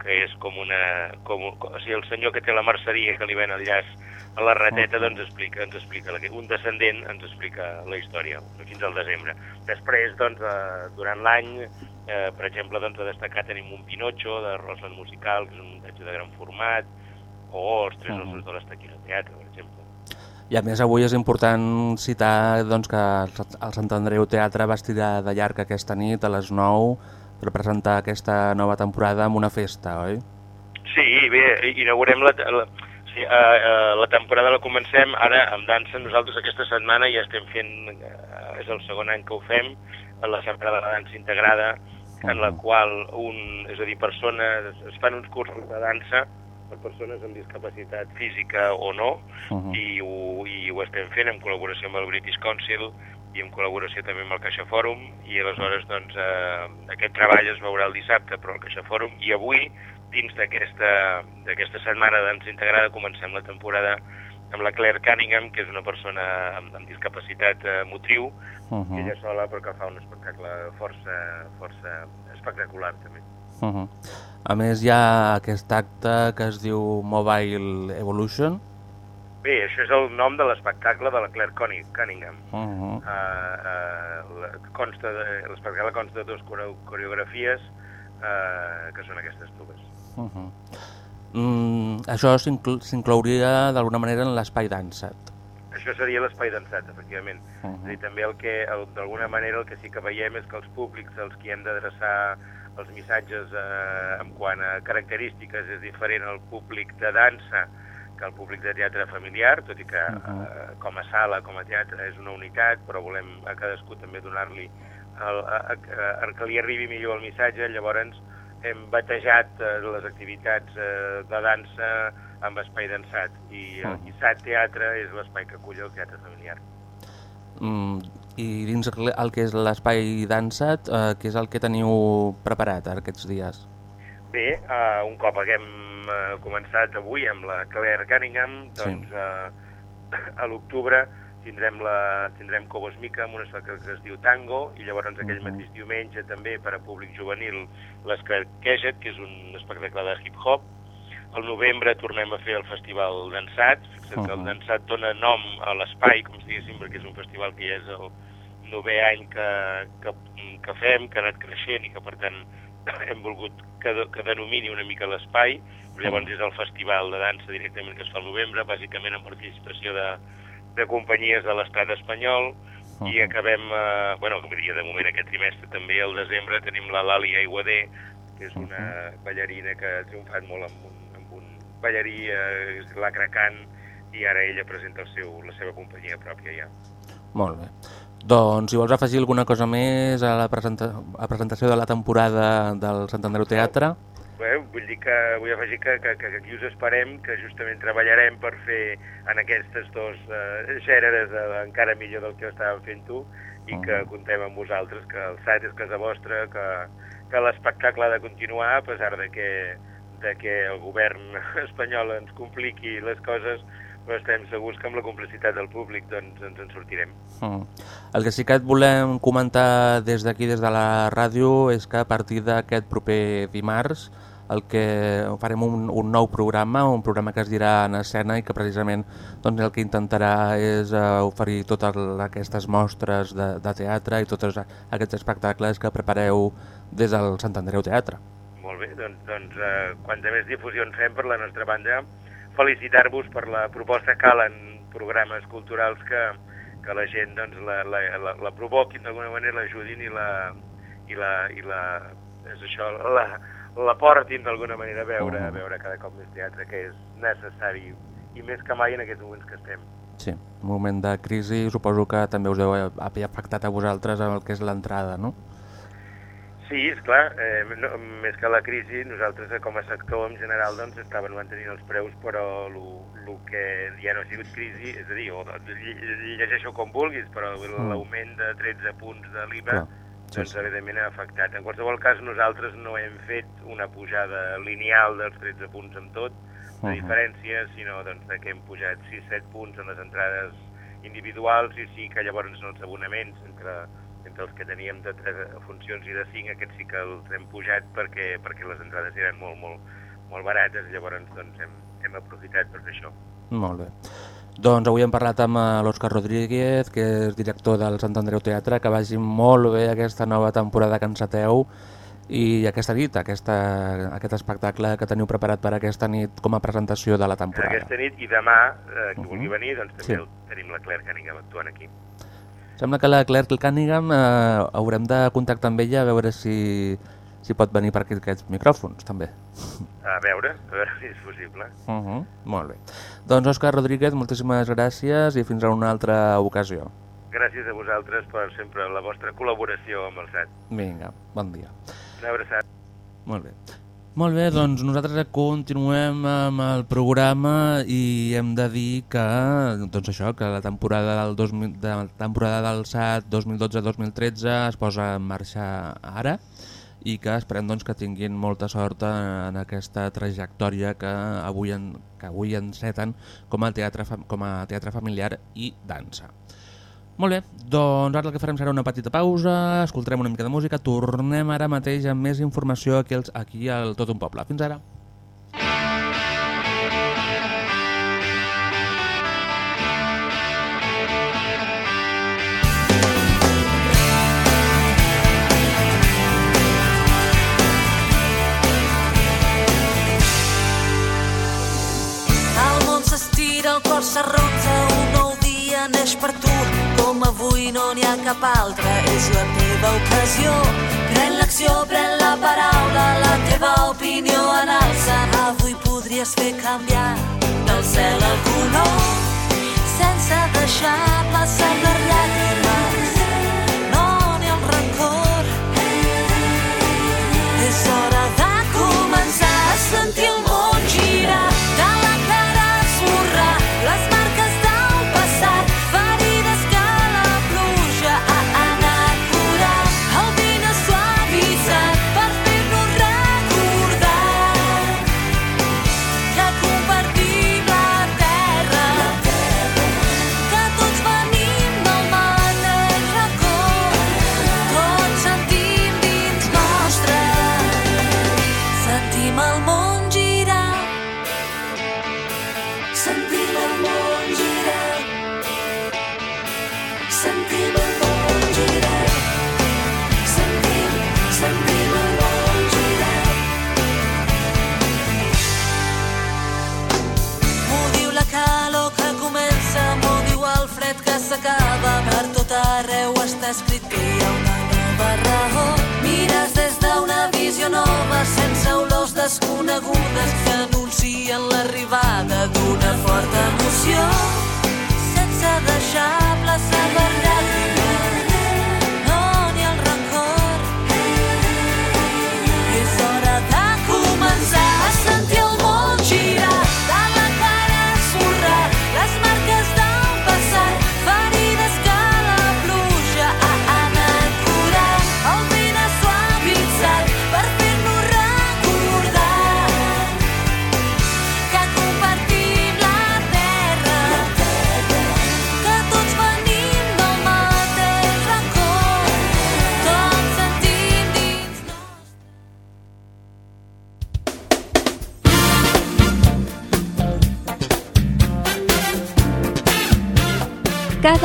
que és com una... Com, com, o sigui, el senyor que té la merceria que li ven el llaç a la rateta, doncs explica, ens explica, un descendent ens explica la història, fins al desembre. Després, doncs, eh, durant l'any, eh, per exemple, doncs, a destacar tenim un Pinotxo de Rosland Musical, que és un muntatge de gran format, o els Tres Mhm. ossos de l'Estaquina Teatre, per exemple. I a més avui és important citar doncs, que el Sant Andreu Teatre va estirar de llarg aquesta nit a les 9 per presentar aquesta nova temporada amb una festa, oi? Sí, bé, inaugurem la, la, sí, uh, uh, la temporada la comencem ara amb dansa. Nosaltres aquesta setmana ja estem fent, uh, és el segon any que ho fem, la setmana de la dansa integrada, en la qual un, és a dir, persones, es fan uns cursos de dansa per persones amb discapacitat física o no, Mhm. i, ho, i ho estem fent en col·laboració amb el British Council i en col·laboració també amb el Caixa Fòrum i aleshores doncs, eh, aquest treball es veurà el dissabte però al Caixa Fòrum i avui dins d'aquesta setmana de dansa integrada comencem la temporada amb la Claire Cunningham que és una persona amb, amb discapacitat eh, motriu Mhm. i ella sola perquè fa un espectacle força, força espectacular també. Mhm. A més hi ha aquest acte que es diu Mobile Evolution. Bé, això és el nom de l'espectacle de la Claire Cunning- Cunningham. Mhm. uh, uh, consta de, l'espectacle consta de dues coreo- coreografies uh, que són aquestes dues. Mhm. Mm, això s'incl- s'inclouria d'alguna manera en l'espai dansat. Això seria l'espai dansat, efectivament. Mhm. És a dir, també el que, d'alguna manera, el que sí que veiem és que els públics als qui hem d'adreçar els missatges eh, en quant a característiques és diferent al públic de dansa que al públic de teatre familiar, tot i que Mhm. eh, com a sala, com a teatre és una unitat, però volem a cadascú també donar-li que li arribi millor el missatge, llavors hem batejat eh, les activitats eh, de dansa amb espai dansat i el Mhm. Guissat Teatre és l'espai que acull el teatre familiar. Mm, I dins el el que és l'espai dansat, eh, què és el que teniu preparat ara aquests dies? Bé, uh, un cop haguem uh, començat avui amb la Claire Cunningham, Sí. doncs uh, a l'octubre tindrem, la, tindrem Cobos Mica amb un espectacle que es diu Tango i llavors aquell Mhm. mateix diumenge també per a públic juvenil l'Escarqueget, que és un espectacle de hip-hop. Al novembre tornem a fer el Festival Dansat, fixa't que el Mhm. Dansat dona nom a l'espai, com si diguéssim, perquè és un festival que ja és el novè any que, que, que fem, que ha anat creixent i que per tant hem volgut que, que denomini una mica l'espai. Llavors és el festival de dansa directament que es fa al novembre, bàsicament amb participació de, de companyies de l'estat espanyol i Mhm. acabem, eh, bueno, com diria de moment aquest trimestre també al desembre tenim la Lali Aiguadé, que és una ballarina que ha triomfat molt amb un, amb un ballarí, eh, és l'Acracan, i ara ella presenta el seu, la seva companyia pròpia ja. Molt bé. Doncs si vols afegir alguna cosa més a la, presenta a presentació de la temporada del Sant Andreu Teatre, Bé, vull dir que vull afegir que, que, que aquí us esperem, que justament treballarem per fer en aquestes dos eh, gèneres eh, encara millor del que estàvem fent tu i que contem amb vosaltres, que el SAT és casa vostra, que, que l'espectacle ha de continuar a pesar de que, de que el govern espanyol ens compliqui les coses, però estem segurs que amb la complicitat del públic doncs, ens en sortirem. Mm. El que sí que et volem comentar des d'aquí, des de la ràdio, és que a partir d'aquest proper dimarts el que farem un, un nou programa, un programa que es dirà en escena i que precisament doncs, el que intentarà és uh, oferir totes aquestes mostres de, de teatre i tots aquests espectacles que prepareu des del Sant Andreu Teatre. Molt bé, doncs, doncs eh, quanta més difusió en fem per la nostra banda, felicitar-vos per la proposta que calen programes culturals que, que la gent doncs, la, la, la, la provoquin d'alguna manera, l'ajudin i la, i la, i la, és això, la, la portin d'alguna manera a veure, a veure cada cop més teatre, que és necessari i més que mai en aquests moments que estem. Sí, un moment de crisi suposo que també us deu haver afectat a vosaltres el que és l'entrada, no? Sí, és clar, eh, no, més que la crisi, nosaltres com a sector en general doncs, estàvem mantenint els preus, però el que ja no ha sigut crisi, és a dir, o, llegeixo com vulguis, però Mm. l'augment de 13 punts de l'IVA doncs, evidentment ha afectat. En qualsevol cas, nosaltres no hem fet una pujada lineal dels 13 punts amb tot, de diferència, sinó doncs, que hem pujat 6-7 punts en les entrades individuals i sí que llavors en els abonaments entre, entre els que teníem de 3 funcions i de 5, aquests sí que els hem pujat perquè, perquè les entrades eren molt, molt, molt barates llavors doncs, hem, hem aprofitat per fer això. Molt bé. Doncs avui hem parlat amb eh, l'Òscar Rodríguez, que és director del Sant Andreu Teatre, que vagi molt bé aquesta nova temporada que enceteu i aquesta nit, aquesta, aquest espectacle que teniu preparat per aquesta nit com a presentació de la temporada. Aquesta nit i demà, eh, qui Mhm. vulgui venir, doncs també Sí. tenim la Claire Cunningham actuant aquí. Sembla que la Claire Cunningham eh, haurem de contactar amb ella a veure si, si pot venir per aquí aquests micròfons, també. A veure, a veure si és possible. Uh -huh. Molt bé. Doncs Òscar Rodríguez, moltíssimes gràcies i fins a una altra ocasió. Gràcies a vosaltres per sempre la vostra col·laboració amb el SAT. Vinga, bon dia. Una abraçada. Molt bé. Molt bé, doncs nosaltres continuem amb el programa i hem de dir que, doncs això, que la temporada del, 2000, de la temporada del SAT 2012-2013 es posa en marxa ara i que esperem doncs, que tinguin molta sort en aquesta trajectòria que avui, en, que avui enceten com a, teatre, com a teatre familiar i dansa. Molt bé, doncs ara el que farem serà una petita pausa, escoltarem una mica de música, tornem ara mateix amb més informació aquí, als, aquí al Tot un Poble. Fins ara. S'arronsa, dia neix per tu. Com avui no n'hi ha cap altre, és la teva ocasió. Pren l'acció, pren la paraula, la teva opinió en alça. Avui podries fer canviar del cel el color, sense deixar passar les nova, sense olors desconegudes que anuncien l'arribada d'una forta emoció. Sense deixar plaça per llàgrimes,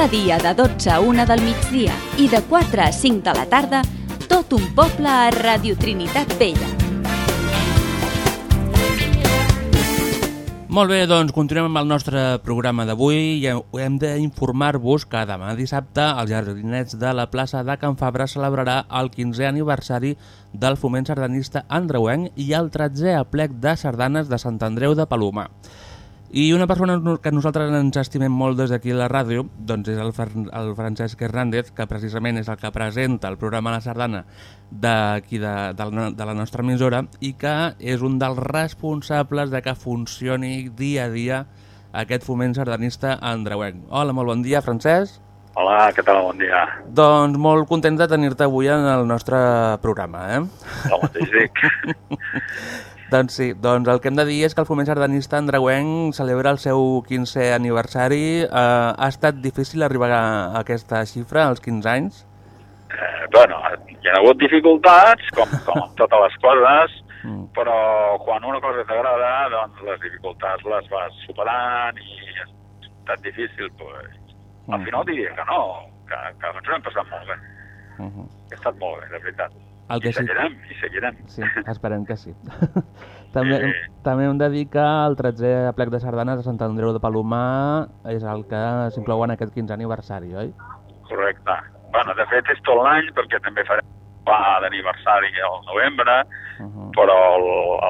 Cada dia de 12 a 1 del migdia i de 4 a 5 de la tarda, tot un poble a Radio Trinitat Vella. Molt bé, doncs continuem amb el nostre programa d'avui i hem d'informar-vos que demà dissabte als Jardinets de la plaça de Can Fabra celebrarà el 15è aniversari del foment sardanista andreuenc i el 13è aplec de sardanes de Sant Andreu de Palomar. I una persona que nosaltres ens estimem molt des d'aquí a la ràdio doncs és el, Fer- el Francesc Hernández, que precisament és el que presenta el programa La Sardana d'aquí de, de, la, de la nostra emissora i que és un dels responsables de que funcioni dia a dia aquest foment sardanista andreuenc. Hola, molt bon dia, Francesc. Hola, què tal? Bon dia. Doncs molt content de tenir-te avui en el nostre programa, eh? El mateix dic. Doncs sí, doncs el que hem de dir és que el foment sardanista andreuenc celebra el seu 15è aniversari. Eh, ha estat difícil arribar a aquesta xifra, als 15 anys? Eh, bueno, hi ha hagut dificultats, com, com amb totes les coses, Mm. però quan una cosa t'agrada, doncs les dificultats les vas superant i ha estat difícil, pues, al Mm. final diria que no, que, que ens ho hem passat molt bé. Uh -huh. Ha estat molt bé, de veritat. El que I sí, seguirem, i seguirem. sí, esperem que sí. també, Sí. també hem de dir que el 13è aplec de sardanes de Sant Andreu de Palomar és el que s'inclou en aquest 15è aniversari, oi? Correcte. Bueno, de fet, és tot l'any, perquè també farem pla d'aniversari al novembre, Uh -huh. però el,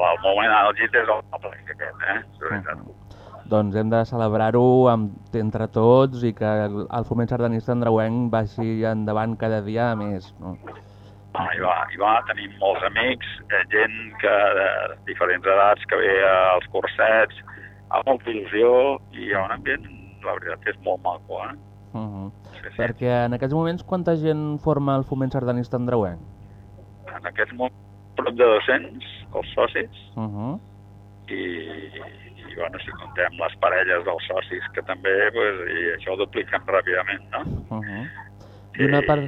el moment àlgid és el plec aquest, eh? És veritat. Uh -huh. Doncs hem de celebrar-ho entre tots i que el, el foment sardanista andreuenc vagi endavant cada dia més. No? Ah, hi va, hi va, tenim molts amics, eh, gent que de diferents edats que ve als cursets, amb molta il·lusió i hi ha un ambient, la veritat, que és molt maco, eh? Uh -huh. Sí, sí. Perquè en aquests moments quanta gent forma el foment sardanista andreuenc? En aquests moments, prop de 200, els socis, Uh -huh. i, i bueno, si contem les parelles dels socis, que també, pues, i això ho dupliquen ràpidament, no? Uh -huh. I una part...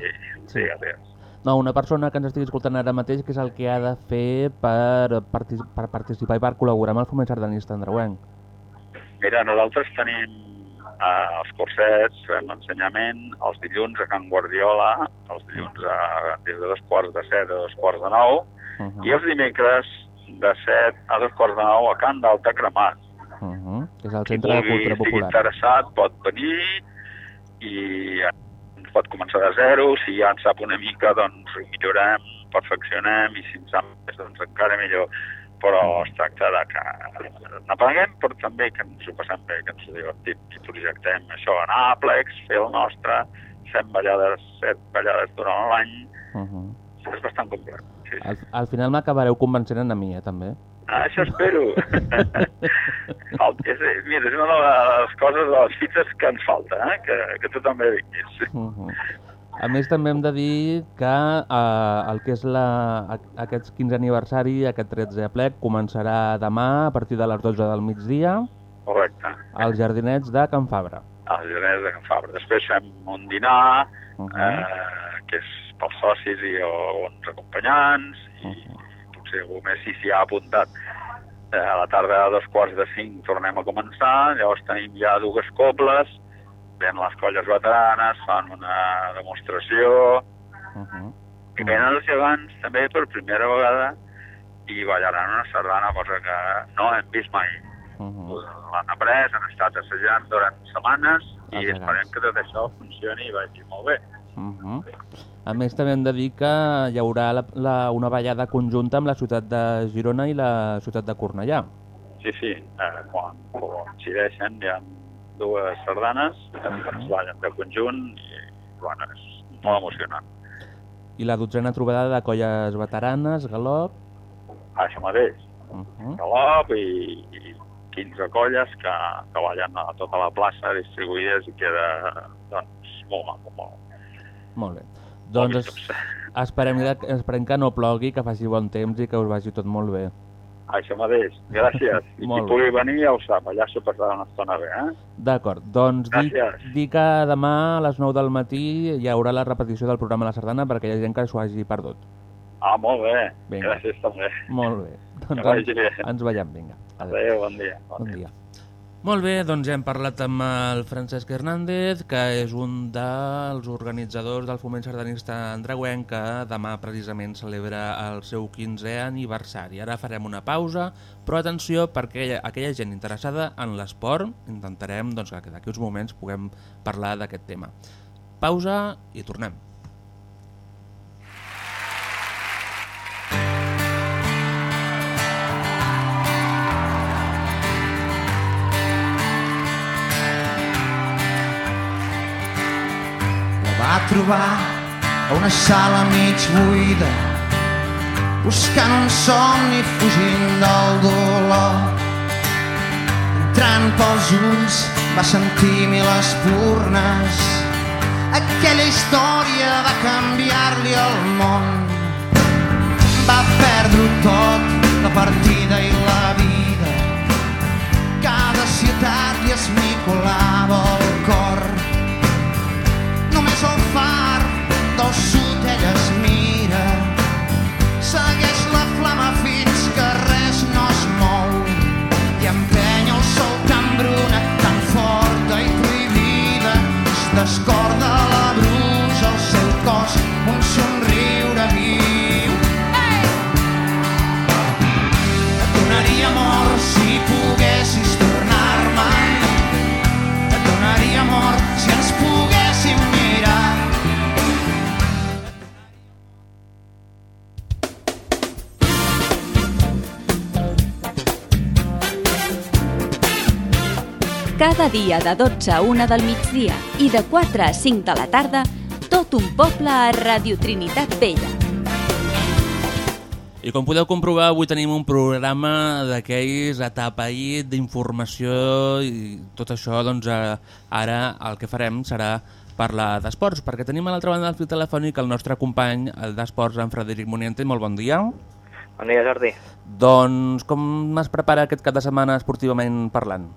Sí, sí. No, una persona que ens estigui escoltant ara mateix, que és el que ha de fer per, parti per participar i per col·laborar amb el foment sardanista andreuenc. Mira, nosaltres tenim eh, els cursets, fem l'ensenyament, els dilluns a Can Guardiola, els dilluns a, des de dos quarts de set a dos quarts de nou, Uh -huh. i els dimecres de set a dos quarts de nou a Can d'Alta Cremat. Uh -huh. És el Centre de Cultura Popular. interessat pot venir i pot començar de zero. Si ja en sap una mica, doncs ho millorem, perfeccionem i si en sap més, doncs encara millor. Però es tracta de que n'apaguem, però també que ens ho passem bé, que ens ho divertim i projectem això en Àplex, fer el nostre, fem ballades, set ballades durant l'any, Uh -huh. és bastant complet. Sí, sí. al, al final m'acabareu convencent a mi, eh, també. Ah, això espero. El, és, mira, és una de les coses, de les fites que ens falta, eh? que, que tu també vinguis. Uh -huh. A més, també hem de dir que eh, el que és la, aquest 15 aniversari, aquest 13 aplec, començarà demà a partir de les 12 del migdia Correcte. als jardinets de Can Fabra. als Llaners de Can Fabra. Després fem un dinar, Uh -huh. eh, que és pels socis i uns acompanyants, i Uh-huh. Potser algú més si s'hi ha apuntat. Eh, a la tarda a dos quarts de cinc tornem a començar, llavors tenim ja dues cobles, ven les colles veteranes, fan una demostració, Uh -huh. que venen els gegants també per primera vegada i ballaran una sardana, cosa que no hem vist mai. Uh -huh. L'han après, han estat assajant durant setmanes i gegants. esperem que tot això funcioni i vagi molt bé. Uh -huh. A més, també hem de dir que hi haurà la, la, una ballada conjunta amb la ciutat de Girona i la ciutat de Cornellà. Sí, sí, eh, quan coincideixen hi ha dues sardanes que es ballen de conjunt i bueno, és molt emocionant. I la dotzena trobada de colles veteranes, galop... Això mateix, Uh -huh. galop i, i 15 colles que, que ballen a tota la plaça distribuïdes i queda doncs, molt maco, molt, Molt bé. Doncs esperem, que- esperem que no plogui, que faci bon temps i que us vagi tot molt bé. Això mateix, gràcies. I qui pugui venir ja ho sap, allà s'ho passarà una estona bé, eh? D'acord, doncs dic, dic que demà a les 9 del matí hi haurà la repetició del programa La Sardana perquè hi ha gent que s'ho hagi perdut. Ah, molt bé. Vinga. Gràcies també. Molt bé. Doncs ens, ens veiem, vinga. Adéu. Adéu, bon dia. Bon dia. Molt bé, doncs hem parlat amb el Francesc Hernández, que és un dels organitzadors del Foment Sardanista Andreuenc, que demà precisament celebra el seu 15è aniversari. Ara farem una pausa, però atenció perquè aquella gent interessada en l'esport intentarem doncs, que d'aquí uns moments puguem parlar d'aquest tema. Pausa i tornem. Va trobar a una sala mig buida buscant un somni fugint del dolor. Entrant pels ulls va sentir mil espurnes. Aquella història va canviar-li el món. Va perdre tot, la partida i la vida. Cada ciutat li esmicolava el. Només el Cada dia de 12 a 1 del migdia i de 4 a 5 de la tarda, tot un poble a Radio Trinitat Vella. I com podeu comprovar, avui tenim un programa d'aquells atapeït d'informació i tot això, doncs ara el que farem serà parlar d'esports, perquè tenim a l'altra banda del fil telefònic el nostre company el d'esports, en Frederic Moniente. Molt bon dia. Bon dia, Jordi. Doncs com es prepara aquest cap de setmana esportivament parlant?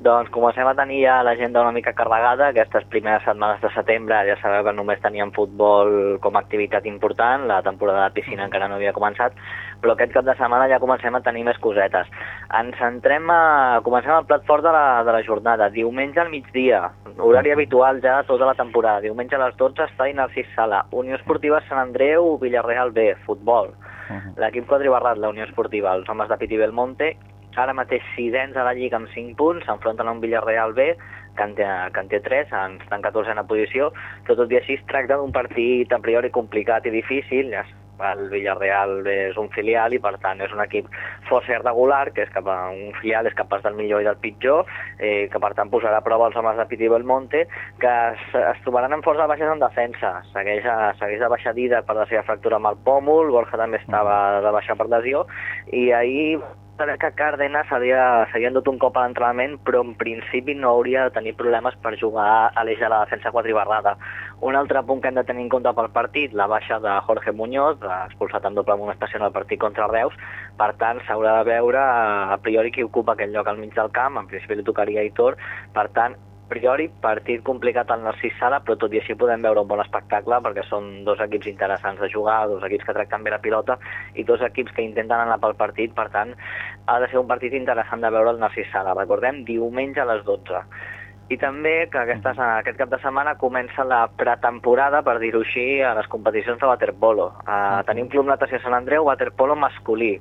Doncs comencem a tenir ja l'agenda una mica carregada. Aquestes primeres setmanes de setembre ja sabeu que només teníem futbol com a activitat important, la temporada de piscina encara no havia començat, però aquest cap de setmana ja comencem a tenir més cosetes. Ens centrem a... comencem el plat fort de la, de la jornada, diumenge al migdia, horari habitual ja tota la temporada, diumenge a les 12 estadi Narcís Sala, Unió Esportiva Sant Andreu, Villarreal B, futbol, l'equip quadribarrat, la Unió Esportiva, els homes de Piti Belmonte, ara mateix sisens a la Lliga amb 5 punts, s'enfronten a un Villarreal B, que en té, que en té 3, en, està en 14a posició, però tot i així es tracta d'un partit a priori complicat i difícil, ja el Villarreal és un filial i per tant és un equip força irregular, que és cap a un filial és capaç del millor i del pitjor, eh, que per tant posarà a prova els homes de Piti Belmonte, que es, es trobaran amb força baixes en defensa. Segueix, a, segueix de baixa Dida per la seva fractura amb el pòmul, Borja també estava de baixa per lesió, i ahir saber que Cárdenas s'havia s'havia endut un cop a l'entrenament, però en principi no hauria de tenir problemes per jugar a l'eix de la defensa quadribarrada. Un altre punt que hem de tenir en compte pel partit, la baixa de Jorge Muñoz, expulsat en doble amonestació en el partit contra Reus, per tant s'haurà de veure a priori qui ocupa aquest lloc al mig del camp, en principi li tocaria a Hitor, per tant priori, partit complicat al Narcís Sala, però tot i així podem veure un bon espectacle perquè són dos equips interessants de jugar, dos equips que tracten bé la pilota i dos equips que intenten anar pel partit, per tant, ha de ser un partit interessant de veure el Narcís Sala. Recordem, diumenge a les 12. I també que aquestes, aquest cap de setmana comença la pretemporada, per dir-ho així, a les competicions de waterpolo. Uh, tenim Club Natació Sant Andreu, waterpolo masculí,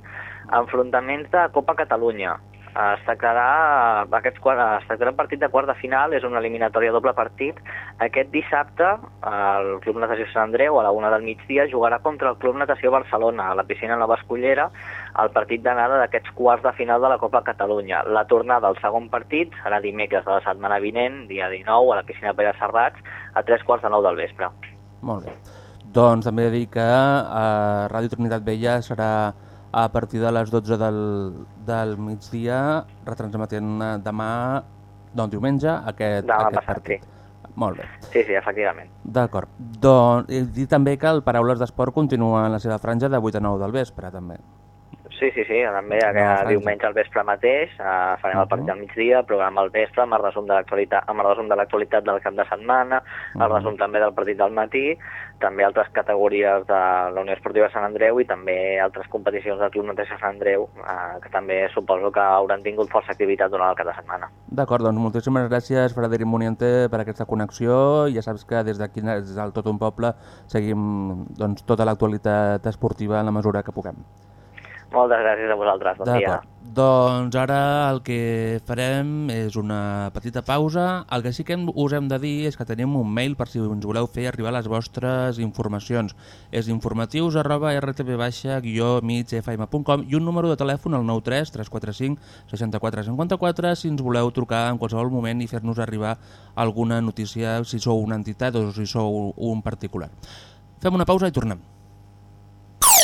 enfrontaments de Copa Catalunya, es tractarà, aquests, quart- es tractarà un partit de quart de final, és una eliminatòria doble partit. Aquest dissabte el Club Natació Sant Andreu a la una del migdia jugarà contra el Club Natació Barcelona a la piscina Nova Escollera el partit d'anada d'aquests quarts de final de la Copa Catalunya. La tornada al segon partit serà dimecres de la setmana vinent, dia 19, a la piscina Pere Serrats, a tres quarts de nou del vespre. Molt bé. Doncs també he de dir que a Ràdio Trinitat Vella serà a partir de les 12 del, del migdia, retransmetent eh, demà, doncs diumenge, aquest, Demà aquest passat, partit. Molt bé. Sí, sí, efectivament. D'acord. Doncs dit també que el Paraules d'Esport continua en la seva franja de 8 a 9 del vespre, també. Sí, sí, sí, també No, aquest França. diumenge al vespre mateix uh, farem el Mhm. partit al migdia, programa al vespre amb el resum de l'actualitat amb el resum de l'actualitat del cap de setmana, el Mhm. resum també del partit del matí, també altres categories de la Unió Esportiva Sant Andreu i també altres competicions del Club Natació Sant Andreu, uh, que també suposo que hauran tingut força activitat durant el cap de setmana. D'acord, doncs moltíssimes gràcies, Frederic Muniente, per aquesta connexió. Ja saps que des d'aquí, des del Tot un Poble, seguim doncs, tota l'actualitat esportiva en la mesura que puguem. Moltes gràcies a vosaltres, bon dia. Doncs ara el que farem és una petita pausa. El que sí que us hem de dir és que tenim un mail per si ens voleu fer arribar les vostres informacions. És informatius arroba rtb-migfm.com i un número de telèfon al 93 345 64 54 si ens voleu trucar en qualsevol moment i fer-nos arribar alguna notícia si sou una entitat o si sou un particular. Fem una pausa i tornem.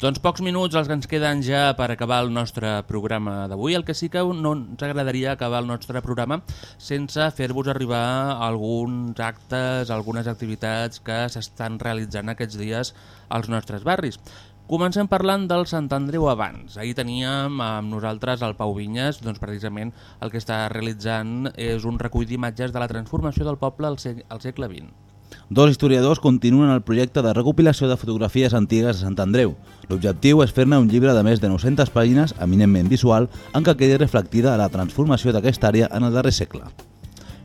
Doncs pocs minuts els que ens queden ja per acabar el nostre programa d'avui. El que sí que no ens agradaria acabar el nostre programa sense fer-vos arribar alguns actes, algunes activitats que s'estan realitzant aquests dies als nostres barris. Comencem parlant del Sant Andreu abans. Ahir teníem amb nosaltres el Pau Vinyes, doncs precisament el que està realitzant és un recull d'imatges de la transformació del poble al, seg al segle XX. Dos historiadors continuen el projecte de recopilació de fotografies antigues de Sant Andreu. L'objectiu és fer-ne un llibre de més de 900 pàgines, eminentment visual, en què quedi reflectida la transformació d'aquesta àrea en el darrer segle.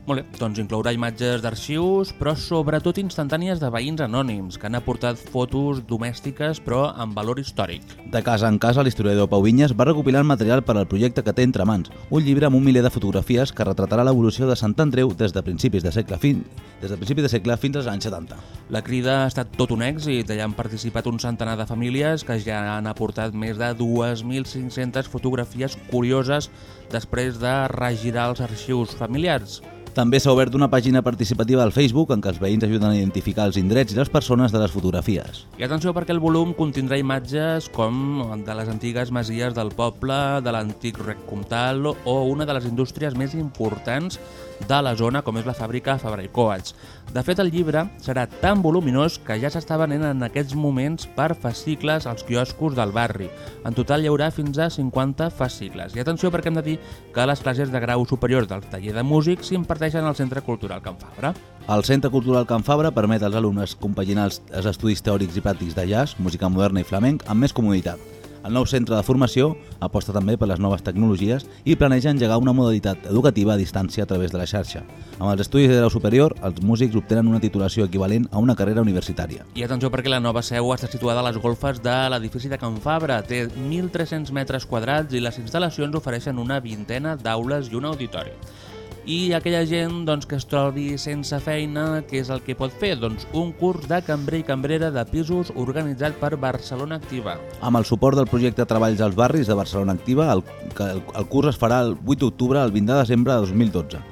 Molt bé, doncs inclourà imatges d'arxius, però sobretot instantànies de veïns anònims, que han aportat fotos domèstiques però amb valor històric. De casa en casa, l'historiador Pau Vinyes va recopilar el material per al projecte que té entre mans, un llibre amb un miler de fotografies que retratarà l'evolució de Sant Andreu des de principis de segle, fin... des de principis de segle fins als anys 70. La crida ha estat tot un èxit, allà han participat un centenar de famílies que ja han aportat més de 2.500 fotografies curioses després de regirar els arxius familiars. També s'ha obert una pàgina participativa al Facebook en què els veïns ajuden a identificar els indrets i les persones de les fotografies. I atenció perquè el volum contindrà imatges com de les antigues masies del poble, de l'antic rec comtal o una de les indústries més importants de la zona com és la fàbrica Fabra i Coats. De fet, el llibre serà tan voluminós que ja s'està venent en aquests moments per fascicles als quioscos del barri. En total hi haurà fins a 50 fascicles. I atenció perquè hem de dir que les classes de grau superior del taller de músic s'imparteixen al Centre Cultural Can Fabra. El Centre Cultural Can Fabra permet als alumnes compaginar els, els estudis teòrics i pràctics de jazz, música moderna i flamenc amb més comoditat. El nou centre de formació aposta també per les noves tecnologies i planeja engegar una modalitat educativa a distància a través de la xarxa. Amb els estudis de grau superior, els músics obtenen una titulació equivalent a una carrera universitària. I atenció perquè la nova seu està situada a les golfes de l'edifici de Can Fabra. Té 1.300 metres quadrats i les instal·lacions ofereixen una vintena d'aules i un auditori. I aquella gent doncs, que es trobi sense feina, què és el que pot fer? Doncs un curs de cambrer i cambrera de pisos organitzat per Barcelona Activa. Amb el suport del projecte Treballs als Barris de Barcelona Activa, el, el, el curs es farà el 8 d'octubre al 20 de desembre de 2012.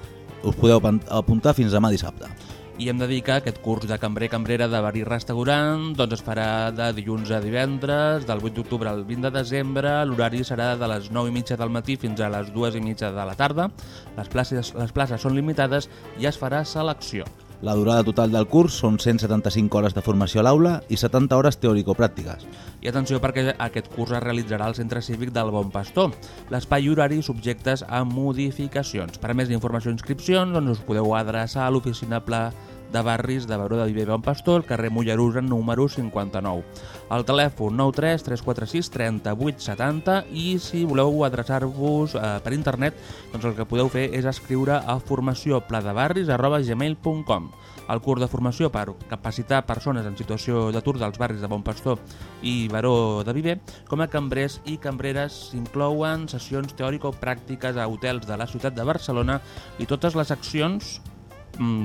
Us podeu apuntar fins demà dissabte. I hem de dir que aquest curs de cambrer cambrera de bar i restaurant doncs es farà de dilluns a divendres, del 8 d'octubre al 20 de desembre, l'horari serà de les 9 i mitja del matí fins a les 2 i mitja de la tarda, les places, les places són limitades i es farà selecció. La durada total del curs són 175 hores de formació a l'aula i 70 hores teòrico-pràctiques. I atenció perquè aquest curs es realitzarà al Centre Cívic del Bon Pastor. L'espai i horari subjectes a modificacions. Per a més informació i inscripcions doncs us podeu adreçar a l'oficina Pla de Barris de Baró de Viver Bon Pastor, al carrer Mollerusa número 59. El telèfon 93 346 38 70 i si voleu adreçar-vos eh, per internet doncs el que podeu fer és escriure a formaciópladebarris arroba gmail.com el curs de formació per capacitar persones en situació d'atur dels barris de Bon Pastor i Baró de Viver com a cambrers i cambreres s'inclouen sessions teòrico-pràctiques a hotels de la ciutat de Barcelona i totes les accions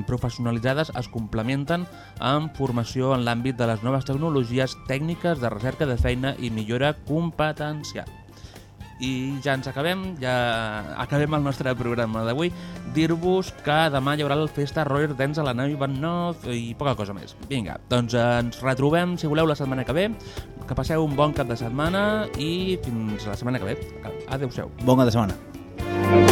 professionalitzades es complementen amb formació en l'àmbit de les noves tecnologies, tècniques de recerca de feina i millora competencial. I ja ens acabem, ja acabem el nostre programa d'avui. Dir-vos que demà hi haurà el Festa Roller Dance a la nau Ivanov i poca cosa més. Vinga, doncs ens retrobem, si voleu, la setmana que ve. Que passeu un bon cap de setmana i fins la setmana que ve. Adéu-siau. Bon cap de setmana.